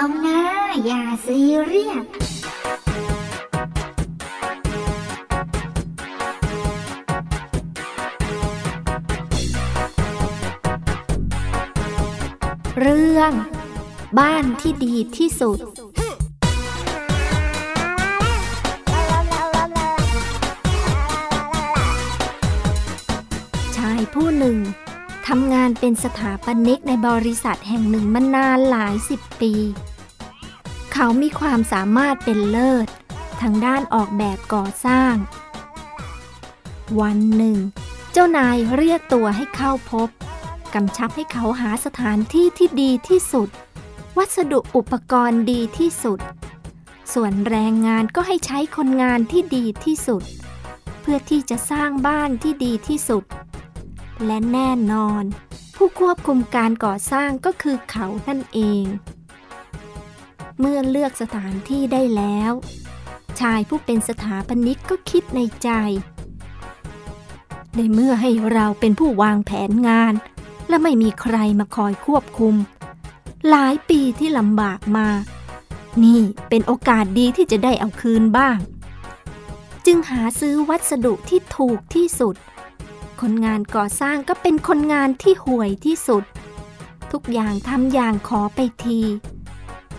อย่าซีเรียสเรื่อง บ้านที่ดีที่สุด ชายผู้หนึ่งทำงานเป็นสถาปนิกในบริษัทแห่งหนึ่งมานานหลายสิบปี เขามีความสามารถเป็นเลิศ ทางด้านออกแบบก่อสร้าง วันหนึ่ง เจ้านายเรียกตัวให้เข้าพบกำชับให้เขาหาสถานที่ที่ดีที่สุด วัสดุอุปกรณ์ดีที่สุด ส่วนแรงงานก็ให้ใช้คนงานที่ดีที่สุด เพื่อที่จะสร้างบ้านที่ดีที่สุด และแน่นอน ผู้ควบคุมการก่อสร้างก็คือเขานั่นเอง เมื่อเลือกสถานที่ได้แล้ว ชายผู้เป็นสถาปนิกก็คิดในใจ ในเมื่อให้เราเป็นผู้วางแผนงาน และไม่มีใครมาคอยควบคุม หลายปีที่ลำบากมา นี่เป็นโอกาสดีที่จะได้เอาคืนบ้าง จึงหาซื้อวัสดุที่ถูกที่สุด คนงานก่อสร้างก็เป็นคนงานที่ห่วยที่สุด ทุกอย่างทำอย่างขอไปที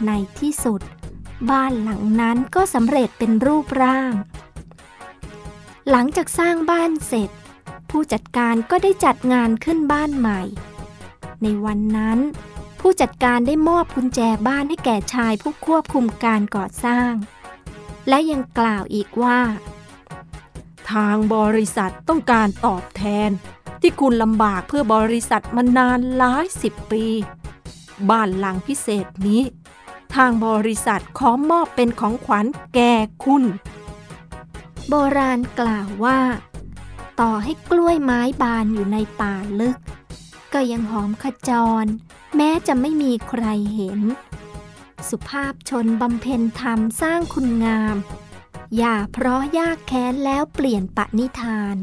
ในที่สุด บ้านหลังนั้นก็สำเร็จเป็นรูปร่าง หลังจากสร้างบ้านเสร็จ ผู้จัดการก็ได้จัดงานขึ้นบ้านใหม่ ในวันนั้น ผู้จัดการได้มอบกุญแจบ้านให้แก่ชายผู้ควบคุมการก่อสร้าง และยังกล่าวอีกว่า ทางบริษัทต้องการตอบแทนที่คุณลำบากเพื่อบริษัทมานานหลายสิบปี บ้านหลังพิเศษนี้ ทางบริษัทขอมอบเป็นของขวัญแก่คุณ โบราณกล่าวว่า ต่อให้กล้วยไม้บานอยู่ในป่าลึก ก็ยังหอมขจร แม้จะไม่มีใครเห็น สุภาพชนบำเพ็ญธรรมสร้างคุณงาม อย่าเพราะยากแค้นแล้วเปลี่ยนปณิธาน